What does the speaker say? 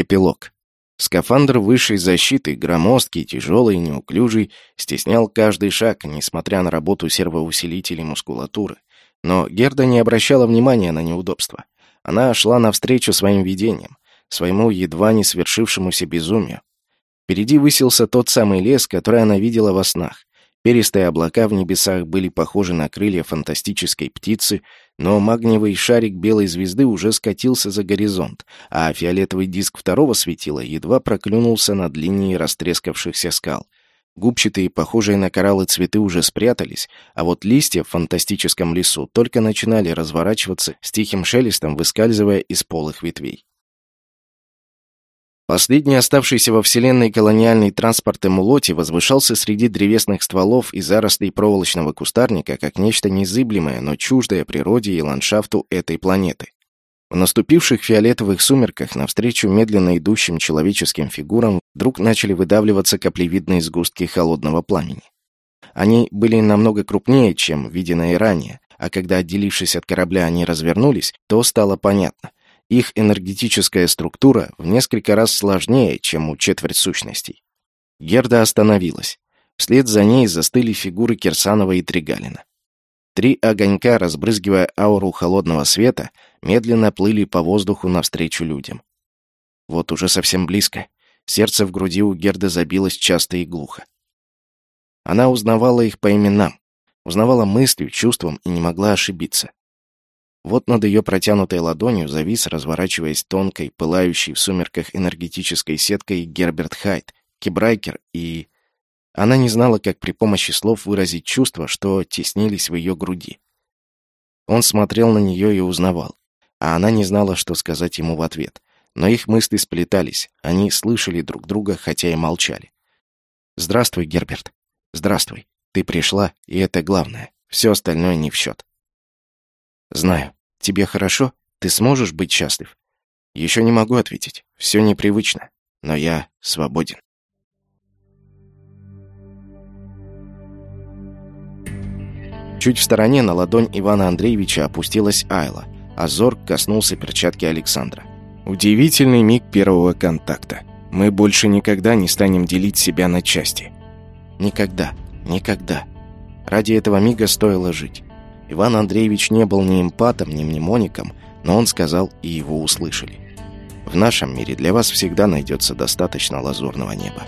Эпилог. Скафандр высшей защиты, громоздкий, тяжелый, неуклюжий, стеснял каждый шаг, несмотря на работу сервоусилителей мускулатуры. Но Герда не обращала внимания на неудобства. Она шла навстречу своим видениям, своему едва не свершившемуся безумию. Впереди высился тот самый лес, который она видела во снах. Перистые облака в небесах были похожи на крылья фантастической птицы, но магниевый шарик белой звезды уже скатился за горизонт, а фиолетовый диск второго светила едва проклюнулся над линией растрескавшихся скал. Губчатые, похожие на кораллы цветы уже спрятались, а вот листья в фантастическом лесу только начинали разворачиваться с тихим шелестом, выскальзывая из полых ветвей. Последний оставшийся во Вселенной колониальный транспорт Эмулоти возвышался среди древесных стволов и зарослей проволочного кустарника как нечто незыблемое, но чуждое природе и ландшафту этой планеты. В наступивших фиолетовых сумерках навстречу медленно идущим человеческим фигурам вдруг начали выдавливаться каплевидные сгустки холодного пламени. Они были намного крупнее, чем виденные ранее, а когда, отделившись от корабля, они развернулись, то стало понятно. Их энергетическая структура в несколько раз сложнее, чем у четверть сущностей. Герда остановилась. Вслед за ней застыли фигуры Кирсанова и Тригалина. Три огонька, разбрызгивая ауру холодного света, медленно плыли по воздуху навстречу людям. Вот уже совсем близко. Сердце в груди у Герды забилось часто и глухо. Она узнавала их по именам, узнавала мыслью, чувством и не могла ошибиться. Вот над ее протянутой ладонью завис, разворачиваясь тонкой, пылающей в сумерках энергетической сеткой Герберт Хайт, Кибрайкер и... Она не знала, как при помощи слов выразить чувства, что теснились в ее груди. Он смотрел на нее и узнавал, а она не знала, что сказать ему в ответ. Но их мысли сплетались, они слышали друг друга, хотя и молчали. «Здравствуй, Герберт. Здравствуй. Ты пришла, и это главное. Все остальное не в счет». «Знаю. Тебе хорошо? Ты сможешь быть счастлив? Еще не могу ответить. Все непривычно. Но я свободен. Чуть в стороне на ладонь Ивана Андреевича опустилась Айла, а Зорг коснулся перчатки Александра. Удивительный миг первого контакта. Мы больше никогда не станем делить себя на части. Никогда, никогда. Ради этого мига стоило жить. Иван Андреевич не был ни эмпатом, ни мнемоником, но он сказал, и его услышали. В нашем мире для вас всегда найдется достаточно лазурного неба.